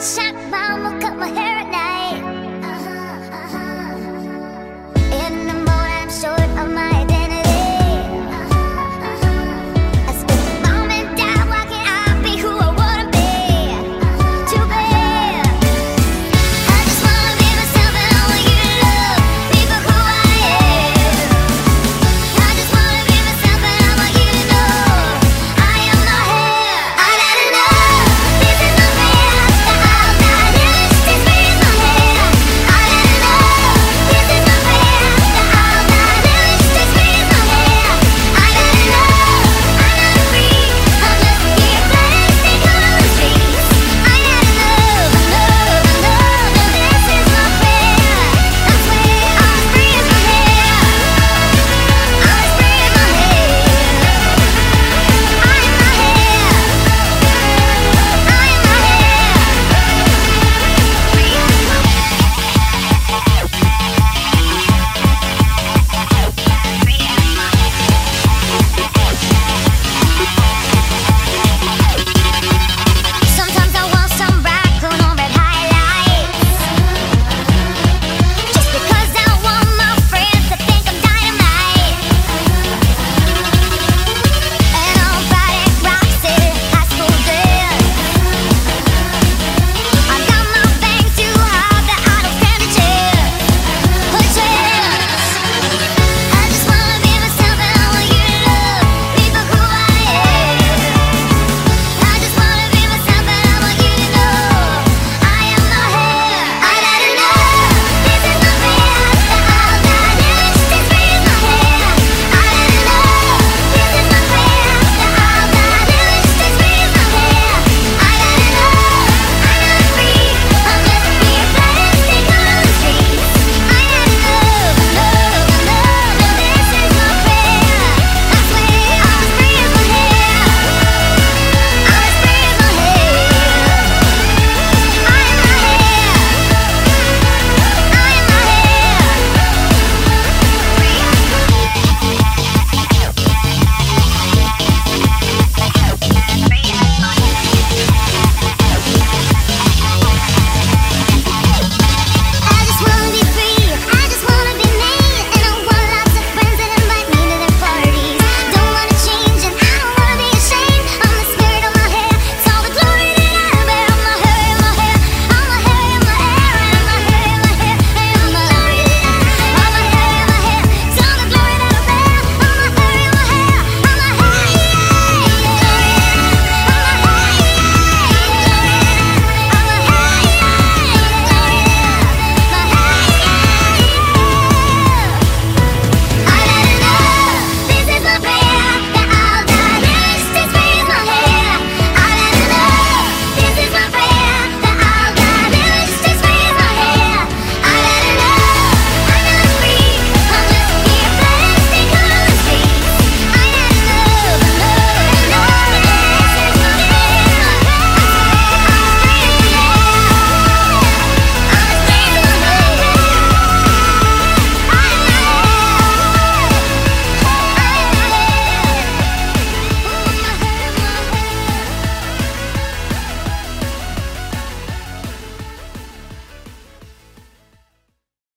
Check my.